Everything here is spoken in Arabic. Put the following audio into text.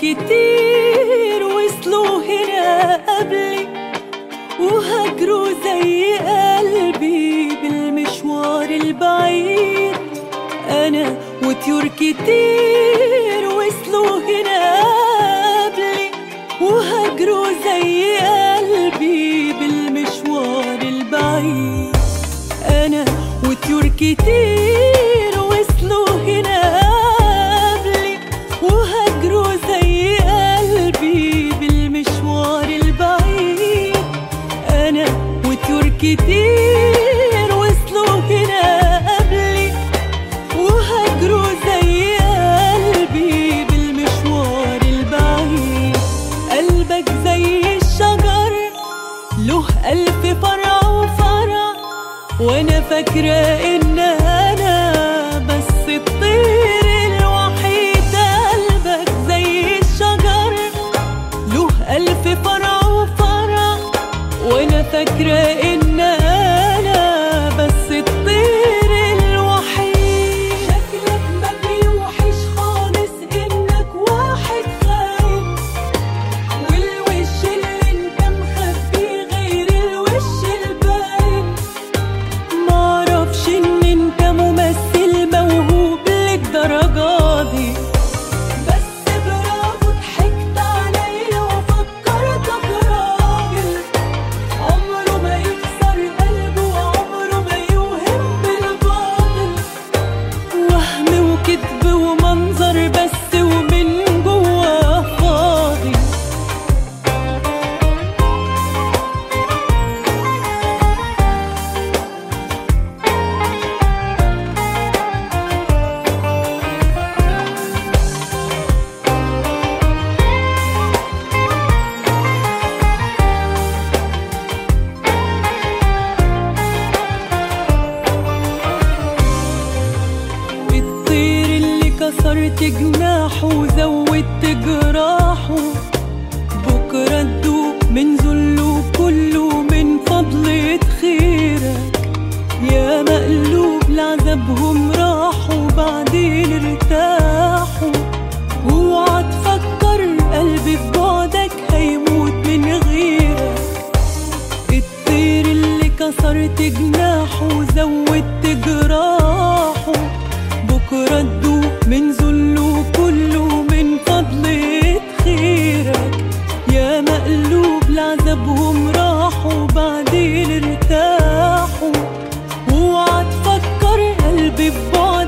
كتير وصلوا هنا قبلي وهجروا زي قلبي بالمشوار البعيد. أنا وطيور كتير وصلوا هنا قبلي وهجروا زي قلبي بالمشوار البعيد. أنا وطيور كتير كتير وصلوا هنا قبلي وهجروا زي قلبي بالمشوار البعيد. قلبك زي الشجر له ألف فرع وفرع وأنا فاكرة إن أنا بس الطير الوحيد. قلبك زي الشجر له ألف فرع وفرع وأنا فاكرة إن كسرت جناحه وزودت جراحه. بكرة تدوق من ذله قلوب لعذبهم راحوا بعدين ارتاحوا. اوعى تفكر قلبي ببعض